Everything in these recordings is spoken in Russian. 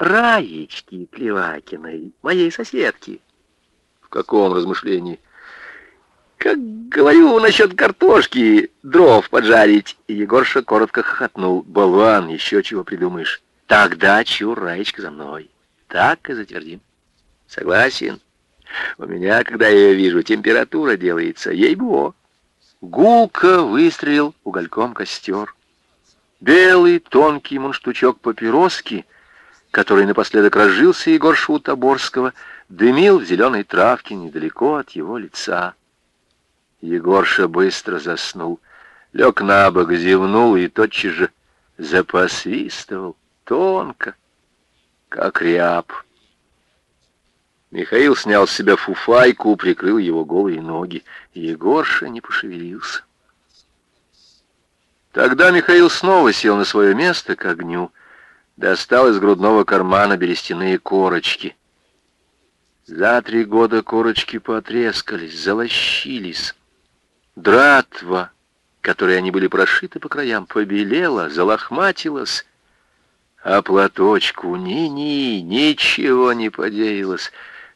Раечки Клевакиной, моей соседки. В каком размышлении? Как говорю насчет картошки, дров поджарить. Егорша коротко хохотнул. Болван, еще чего придумаешь. Тогда чур, Раечка, за мной. Так и затвердим. Согласен. У меня, когда я ее вижу, температура делается, ей-бо. Гулко выстрелил угольком костер. Белый тонкий мунштучок папироски, который напоследок разжился Егор Шутоборского, дымил в зеленой травке недалеко от его лица. Егорша быстро заснул, лег на бок, зевнул и тотчас же запосвистывал тонко, как ряб. Михаил снял с себя фуфайку, прикрыл его голые ноги. Егорша не пошевелился. Тогда Михаил снова сел на свое место к огню, достал из грудного кармана берестяные корочки. За три года корочки потрескались, залощились. Дратва, которой они были прошиты по краям, побелела, залохматилась, а платочку ни-ни, ничего не подеялось,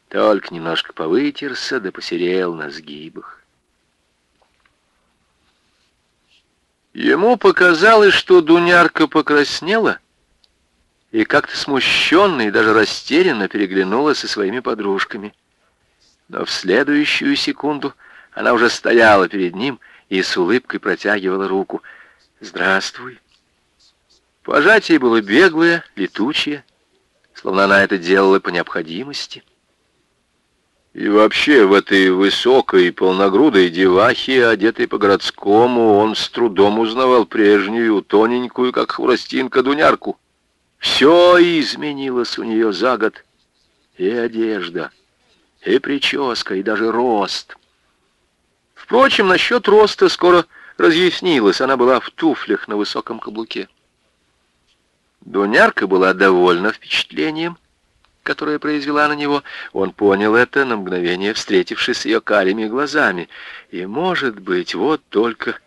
только немножко повытерся да посерел на сгибах. Ему показалось, что Дунярка покраснела и как-то смущенно и даже растерянно переглянулась со своими подружками. Но в следующую секунду она уже стояла перед ним и с улыбкой протягивала руку. «Здравствуй». Пожатие было беглое, летучее, словно она это делала по необходимости. И вообще в этой высокой, полногрудой девахе, одетой по-городскому, он с трудом узнавал прежнюю, тоненькую, как хворостинка, дунярку. Все изменилось у нее за год. И одежда, и прическа, и даже рост. Впрочем, насчет роста скоро разъяснилось. Она была в туфлях на высоком каблуке. Дунярка была довольна впечатлением, которое произвела на него. Он понял это на мгновение, встретившись с ее карими глазами. И, может быть, вот только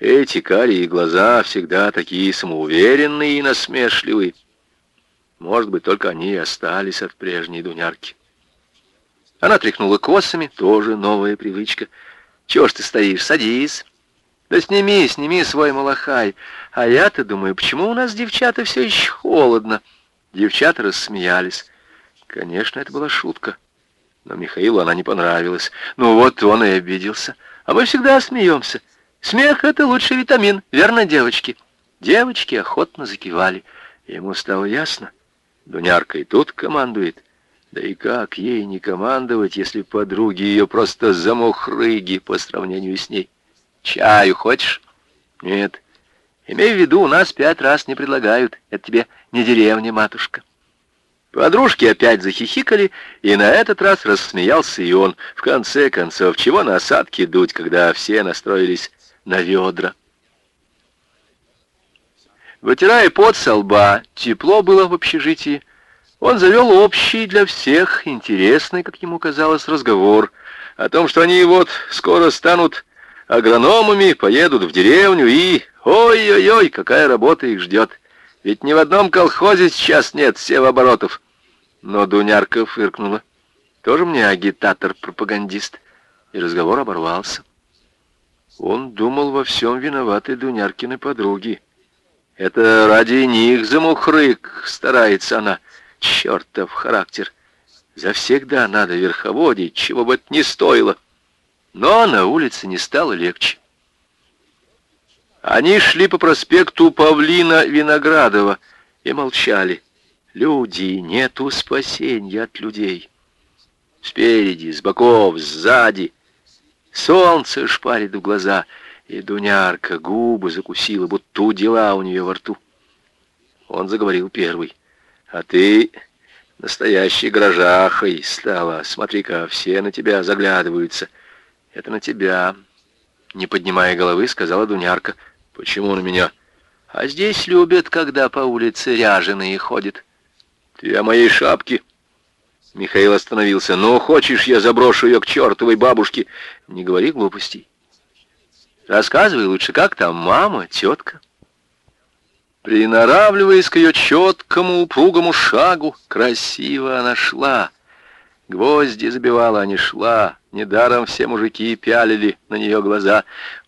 эти карие глаза всегда такие самоуверенные и насмешливые. Может быть, только они и остались от прежней Дунярки. Она тряхнула косами, тоже новая привычка. «Чего ж ты стоишь? Садись!» «Да сними, сними свой малахай!» А я-то думаю, почему у нас девчата все еще холодно? Девчата рассмеялись. Конечно, это была шутка. Но Михаилу она не понравилась. Ну вот он и обиделся. А мы всегда смеемся. Смех — это лучший витамин, верно, девочки? Девочки охотно закивали. Ему стало ясно. Дунярка и тут командует. Да и как ей не командовать, если подруги ее просто замухрыги по сравнению с ней? Чаю хочешь? Нет. Имей в виду, у нас пять раз не предлагают. Это тебе не деревня, матушка. Подружки опять захихикали, и на этот раз рассмеялся и он. В конце концов, чего на осадки дуть, когда все настроились на ведра? Вытирая пот со лба, тепло было в общежитии. Он завел общий для всех, интересный, как ему казалось, разговор о том, что они вот скоро станут агрономами, поедут в деревню и Ой-ой-ой, какая работа их ждет. Ведь ни в одном колхозе сейчас нет севооборотов. Но Дунярка фыркнула. Тоже мне агитатор-пропагандист. И разговор оборвался. Он думал во всем виноваты Дуняркины подруги. Это ради них замухрык, старается она. Чертов характер. Завсегда надо верховодить, чего бы это ни стоило. Но на улице не стало легче. Они шли по проспекту Павлина Виноградова и молчали. Люди, нету спасения от людей. Спереди, с боков, сзади. Солнце шпарит в глаза, и Дунярка губы закусила, будто дела у нее во рту. Он заговорил первый. «А ты настоящий грожахой стала. Смотри-ка, все на тебя заглядываются. Это на тебя». Не поднимая головы, сказала Дунярка. «Почему на меня?» «А здесь любят, когда по улице ряженые ходят». «Ты о моей шапке?» Михаил остановился. «Ну, хочешь, я заброшу ее к чертовой бабушке?» «Не говори глупостей. Рассказывай лучше, как там мама, тетка?» Приноравливаясь к ее четкому, упругому шагу, красиво она шла. Гвозди забивала, а не шла. Недаром все мужики пялили на нее глаза.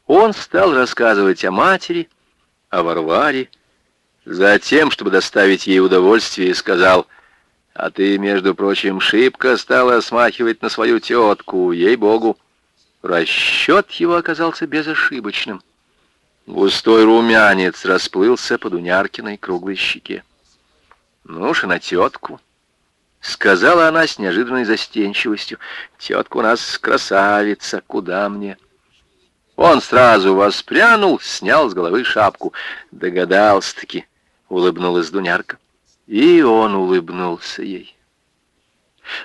Он стал рассказывать о матери, о Варваре. Затем, чтобы доставить ей удовольствие, сказал, «А ты, между прочим, шибко стала смахивать на свою тетку, ей-богу». Расчет его оказался безошибочным. Густой румянец расплылся под Уняркиной круглой щеке. «Ну уж и на тетку», — сказала она с неожиданной застенчивостью. «Тетка у нас красавица, куда мне?» Он сразу воспрянул, снял с головы шапку. Догадался-таки, улыбнулась Дунярка. И он улыбнулся ей.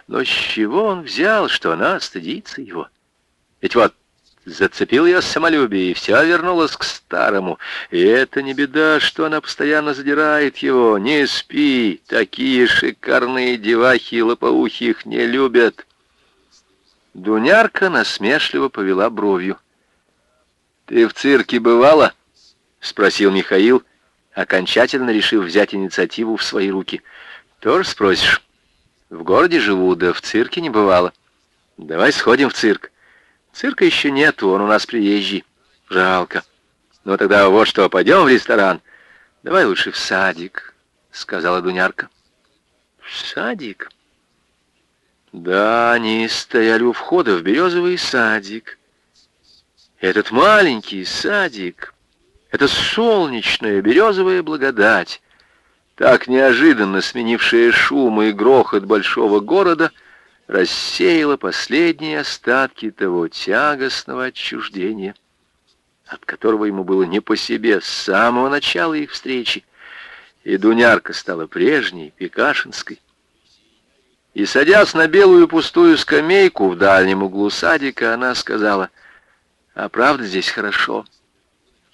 Но с чего он взял, что она стыдится его? Ведь вот Зацепил ее самолюбие, и все вернулось к старому. И это не беда, что она постоянно задирает его. Не спи, такие шикарные девахи и лопоухи их не любят. Дунярка насмешливо повела бровью. «Ты в цирке бывала?» — спросил Михаил, окончательно решив взять инициативу в свои руки. «Тоже спросишь? В городе живу, да в цирке не бывало. Давай сходим в цирк». Цирка еще нету, он у нас приезжий. Жалко. Ну тогда вот что, пойдем в ресторан. Давай лучше в садик, сказала Дунярка. В садик? Да, они стояли у входа в березовый садик. Этот маленький садик, это солнечная березовая благодать, так неожиданно сменившая шум и грохот большого города — рассеяла последние остатки того тягостного отчуждения, от которого ему было не по себе с самого начала их встречи, и Дунярка стала прежней, Пекашинской. И, садясь на белую пустую скамейку в дальнем углу садика, она сказала, «А правда здесь хорошо?»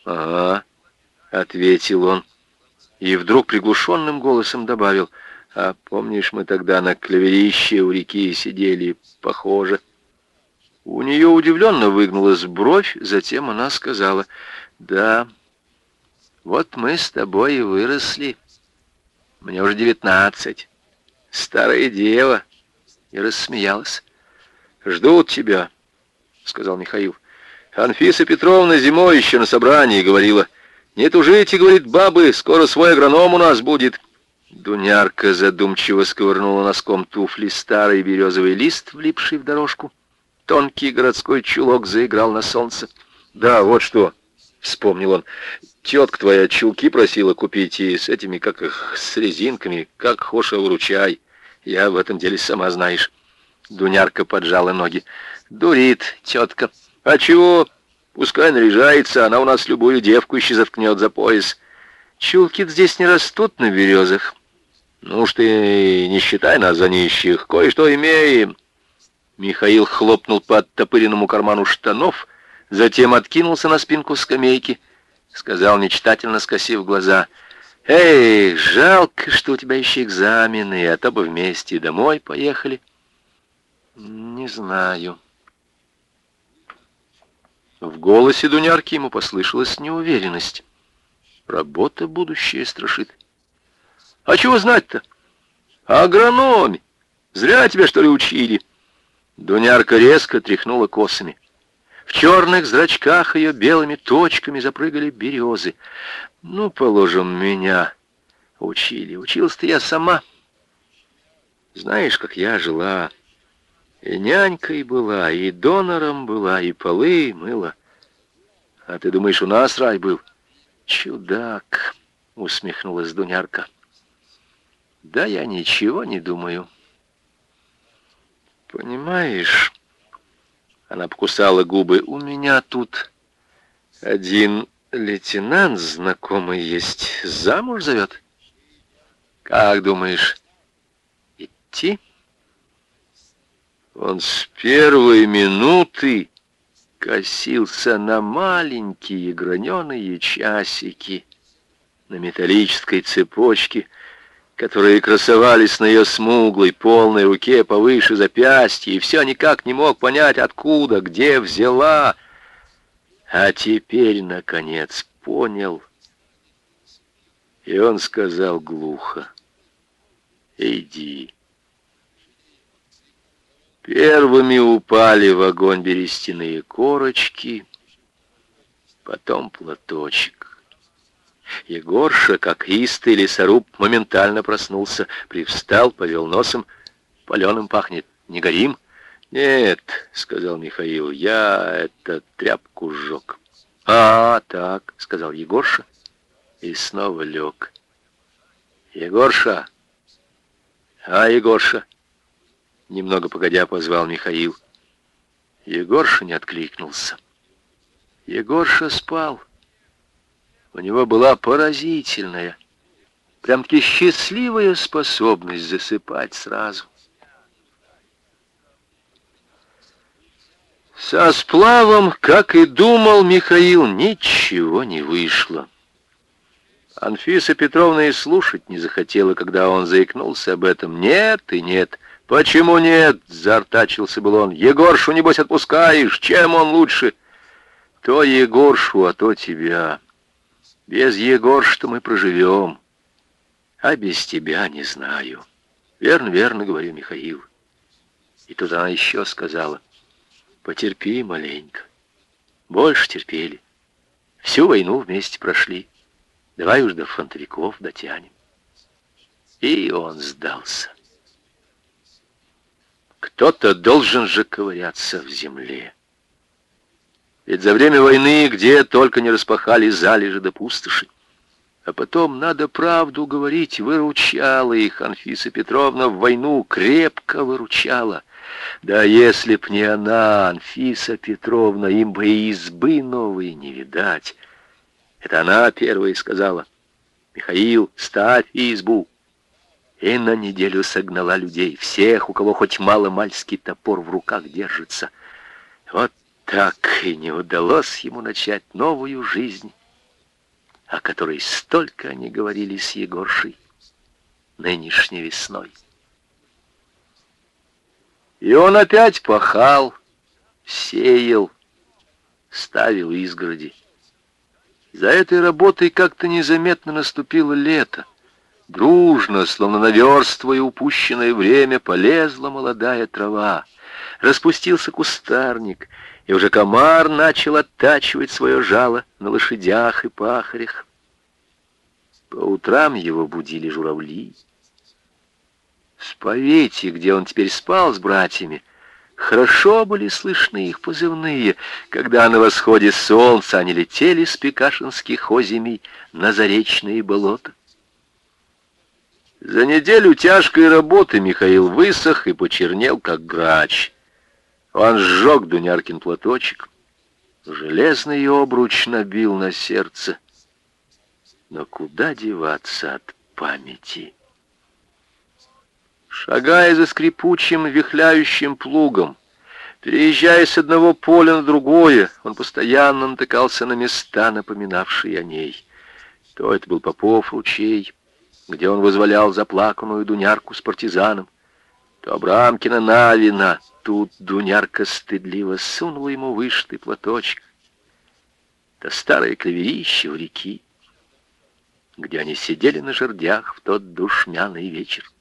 «Ага», — ответил он, и вдруг приглушенным голосом добавил, — а помнишь, мы тогда на клеверище у реки сидели, похоже. У нее удивленно выгнулась бровь, затем она сказала, «Да, вот мы с тобой и выросли. Мне уже девятнадцать. Старая дева». И рассмеялась. «Ждут тебя», — сказал Михаил. Анфиса Петровна зимой еще на собрании говорила, «Не тужите, — говорит, — бабы, скоро свой агроном у нас будет». Дунярка задумчиво сковырнула носком туфли старый березовый лист, влипший в дорожку. Тонкий городской чулок заиграл на солнце. «Да, вот что!» — вспомнил он. «Тетка твоя чулки просила купить, и с этими, как их, с резинками, как хоша выручай. Я в этом деле сама знаешь». Дунярка поджала ноги. «Дурит, тетка. А чего? Пускай наряжается, она у нас любую девку еще заткнет за пояс. Чулки здесь не растут на березах. «Ну уж ты не считай нас за нищих, кое-что имеем». Михаил хлопнул по оттопыренному карману штанов, затем откинулся на спинку скамейки, сказал мечтательно, скосив глаза, «Эй, жалко, что у тебя еще экзамены, а то бы вместе домой поехали». «Не знаю». В голосе Дунярки ему послышалась неуверенность. Работа будущее страшит. А чего знать-то? Агрономи. Зря тебя, что ли, учили. Дунярка резко тряхнула косами. В черных зрачках ее белыми точками запрыгали березы. Ну, положим, меня учили. Училась-то я сама. Знаешь, как я жила. И нянькой была, и донором была, и полы мыла. А ты думаешь, у нас рай был? Чудак, усмехнулась Дунярка. Да я ничего не думаю. Понимаешь, она покусала губы. У меня тут один лейтенант знакомый есть. Замуж зовет. Как думаешь, идти? Он с первой минуты косился на маленькие граненые часики на металлической цепочке, которые красовались на ее смуглой, полной руке повыше запястья, и все никак не мог понять, откуда, где взяла. А теперь, наконец, понял. И он сказал глухо, «Иди». Первыми упали в огонь берестяные корочки, потом платочек. Егорша, как истый лесоруб, моментально проснулся, привстал, повел носом. Паленым пахнет. Не горим? Нет, сказал Михаил, я это тряпку сжег. А, так, сказал Егорша и снова лег. Егорша! А, Егорша! Немного погодя позвал Михаил. Егорша не откликнулся. Егорша спал. У него была поразительная, прям-таки счастливая способность засыпать сразу. Со сплавом, как и думал Михаил, ничего не вышло. Анфиса Петровна и слушать не захотела, когда он заикнулся об этом. «Нет и нет». «Почему нет?» — заортачился был он. «Егоршу, небось, отпускаешь? Чем он лучше?» «То Егоршу, а то тебя». Без Егоршта мы проживем, а без тебя не знаю. Верно, верно, говорю Михаил. И тут она еще сказала, потерпи маленько. Больше терпели. Всю войну вместе прошли. Давай уж до фронтовиков дотянем. И он сдался. Кто-то должен же ковыряться в земле. Ведь за время войны где только не распахали залежи до пустоши. А потом, надо правду говорить, выручала их Анфиса Петровна в войну, крепко выручала. Да если б не она, Анфиса Петровна, им бы и избы новые не видать. Это она первая сказала. Михаил, ставь избу. И на неделю согнала людей, всех, у кого хоть мало-мальский топор в руках держится. Вот так и не удалось ему начать новую жизнь, о которой столько они говорили с Егоршей нынешней весной. И он опять пахал, сеял, ставил изгороди. За этой работой как-то незаметно наступило лето. Дружно, словно наверстывая упущенное время, полезла молодая трава. Распустился кустарник — и уже комар начал оттачивать свое жало на лошадях и пахарях. По утрам его будили журавли. С повети, где он теперь спал с братьями, хорошо были слышны их позывные, когда на восходе солнца они летели с пекашинских озимей на заречные болота. За неделю тяжкой работы Михаил высох и почернел, как грач — он сжег Дуняркин платочек, железный обруч набил на сердце. Но куда деваться от памяти? Шагая за скрипучим, вихляющим плугом, переезжая с одного поля на другое, он постоянно натыкался на места, напоминавшие о ней. То это был Попов ручей, где он вызволял заплаканную Дунярку с партизаном, то Абрамкина Навина, тут Дунярка стыдливо сунула ему вышитый платочек. То старое клеверище у реки, где они сидели на жердях в тот душмяный вечер.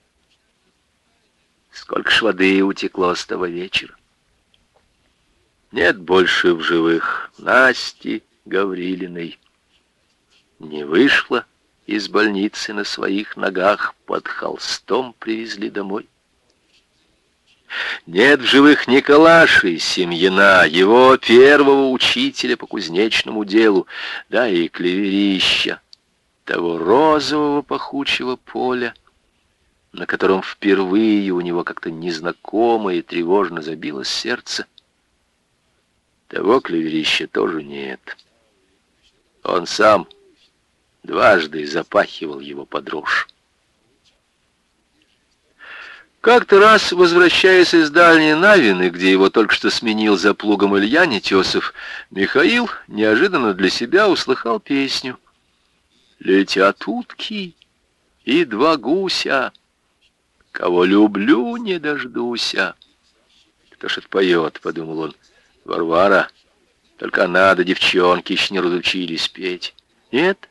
Сколько ж воды утекло с того вечера. Нет больше в живых Насти Гаврилиной. Не вышла из больницы на своих ногах, под холстом привезли домой. Нет в живых Николаши, Семьяна, его первого учителя по кузнечному делу, да и клеверища, того розового пахучего поля, на котором впервые у него как-то незнакомо и тревожно забилось сердце. Того клеверища тоже нет. Он сам дважды запахивал его под рожь. Как-то раз, возвращаясь из дальней Навины, где его только что сменил за плугом Илья Нетесов, Михаил неожиданно для себя услыхал песню. «Летят утки и два гуся, кого люблю, не дождуся». «Кто ж это поет?» — подумал он. «Варвара, только надо, девчонки еще не разучились петь». «Нет,